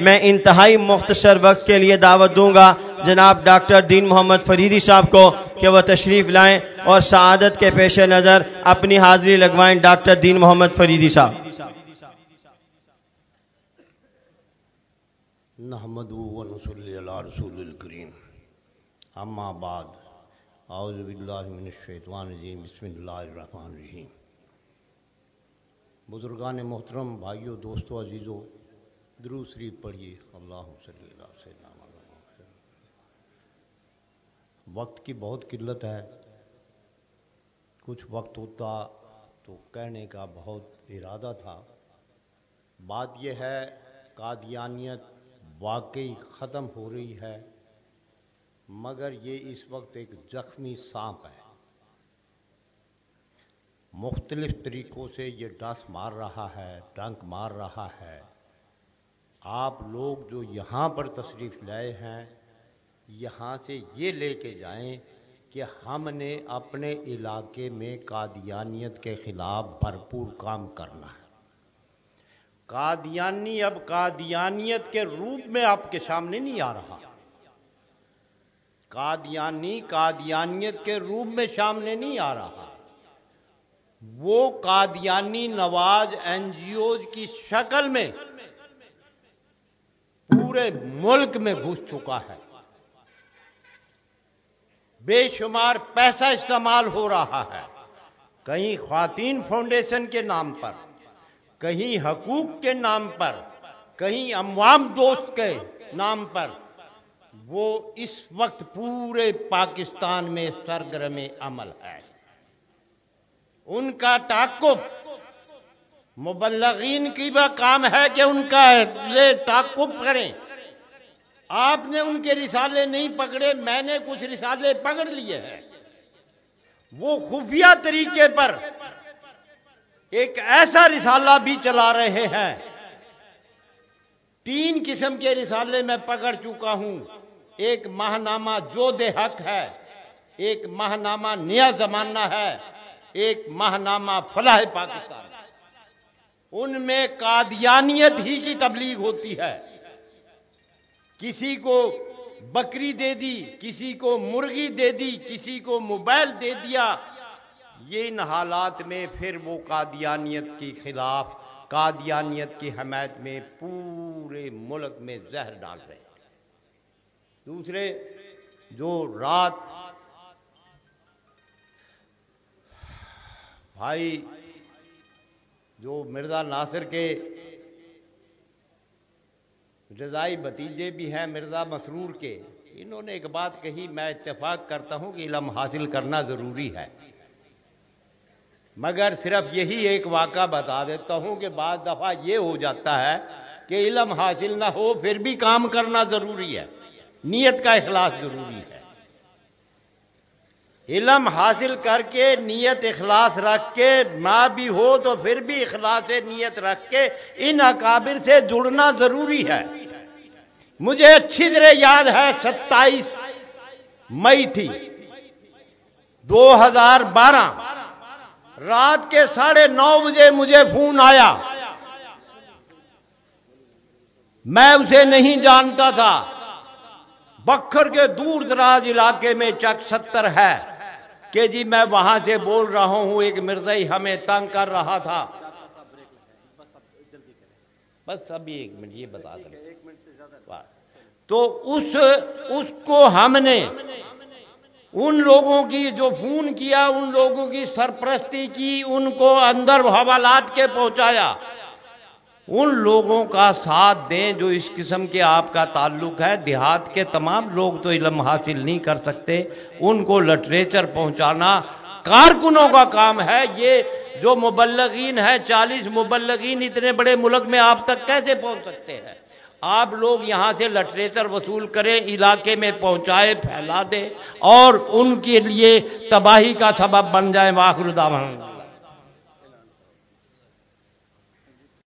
میں انتہائی مختصر وقت کے لیے دعوت دوں گا جناب ڈاکٹر دین محمد فریدی صاحب کو کہ وہ تشریف لائیں اور سعادت کے پیش نظر اپنی حاضری لگوائیں ڈاکٹر دین محمد فریدی صاحب۔ نحمد ونصلی علی رسول الکریم۔ اما بعد اعوذ باللہ من الشیطان الرجیم بسم اللہ الرحمن الرحیم۔ بزرگان محترم بھائیوں دوستو عزیزو درو شریف پڑھیے۔ اللہ صلی اللہ سیدنا وقت کی بہت قلت ہے۔ کچھ وقت ہوتا تو کہنے کا بہت ارادہ تھا۔ بات یہ ہے، قادیانیت واقعی ختم ہو رہی ہے، مگر یہ اس وقت ایک زخمی سانپ ہے۔ مختلف طریقوں سے یہ ڈس مار رہا ہے، ڈنک مار رہا ہے۔ آپ لوگ جو یہاں پر تشریف لائے ہیں، یہاں سے یہ لے کے جائیں کہ ہم نے اپنے علاقے میں قادیانیت کے خلاف بھرپور کام کرنا ہے۔ قادیانی اب قادیانیت کے روپ میں آپ کے سامنے نہیں آ رہا۔ قادیانی قادیانیت کے روپ میں سامنے نہیں آ رہا۔ وہ قادیانی نواز این جی اوز کی شکل میں پورے ملک میں گھس چکا ہے۔ بے شمار پیسہ استعمال ہو رہا ہے۔ کہیں خواتین فاؤنڈیشن کے نام پر، کہیں حقوق کے نام پر، کہیں اموام دوست کے نام پر۔ وہ اس وقت پورے پاکستان میں سرگرم عمل ہے۔ ان کا تعقب مبلغین کی بھی کام ہے کہ ان کا تعقب کریں۔ آپ نے ان کے رسالے نہیں پکڑے، میں نے کچھ رسالے پکڑ لیے ہیں۔ وہ خفیہ طریقے پر ایک ایسا رسالہ بھی چلا رہے ہیں۔ تین قسم کے رسالے میں پکڑ چکا ہوں۔ ایک ماہنامہ جو دے حق ہے، ایک ماہنامہ نیا زمانہ ہے، ایک ماہنامہ فلاح پاکستان۔ ان میں قادیانیت ہی کی تبلیغ ہوتی ہے۔ کسی کو بکری دے دی، کسی کو مرغی دے دی، کسی کو موبائل دے دیا، یہ ان حالات میں پھر وہ قادیانیت کے خلاف، قادیانیت کی حمایت میں پورے ملک میں زہر ڈال رہے دوسرے، جو رات بھائی، جو مرزا ناصر کے رضائی بتیجے بھی ہیں مرزا مسرور کے۔ انہوں نے ایک بات کہی، میں اتفاق کرتا ہوں کہ علم حاصل کرنا ضروری ہے۔ مگر صرف یہی ایک واقعہ بتا دیتا ہوں کہ بعض دفعہ یہ ہو جاتا ہے کہ علم حاصل نہ ہو، پھر بھی کام کرنا ضروری ہے۔ نیت کا اخلاص ضروری ہے۔ علم حاصل کر کے نیت اخلاص رکھ کے، نہ بھی ہو تو پھر بھی اخلاص نیت رکھ کے ان اکابر سے جڑنا ضروری ہے۔ مجھے اچھی طرح یاد ہے ستائیس مئی تھی۔ دو ہزار بارہ۔ رات کے ساڑھے نو بجے مجھے فون آیا۔ میں اسے نہیں جانتا تھا۔ بکھر کے دور دراز علاقے میں چک ستر ہے۔ کہ جی میں وہاں سے بول رہا ہوں، ایک مرزائی ہمیں تنگ کر رہا تھا۔ بس ابھی ایک منٹ یہ بتا دیں۔ تو اس اس کو ہم نے ان لوگوں کی جو فون کیا ان لوگوں کی سرپرستی کی ان کو اندر حوالات کے پہنچایا۔ ان لوگوں کا ساتھ دیں جو اس قسم کے آپ کا تعلق ہے۔ دیہات کے تمام لوگ تو علم حاصل نہیں کر سکتے۔ ان کو لٹریچر پہنچانا کارکنوں کا کام ہے۔ یہ جو مبلغین ہے چالیس مبلغین اتنے بڑے ملک میں آپ تک کیسے پہنچ سکتے ہیں؟ آپ لوگ یہاں سے لٹریچر وصول کریں، علاقے میں پہنچائے، پھیلا دیں اور ان کے لیے تباہی کا سبب بن جائے، واخر دامن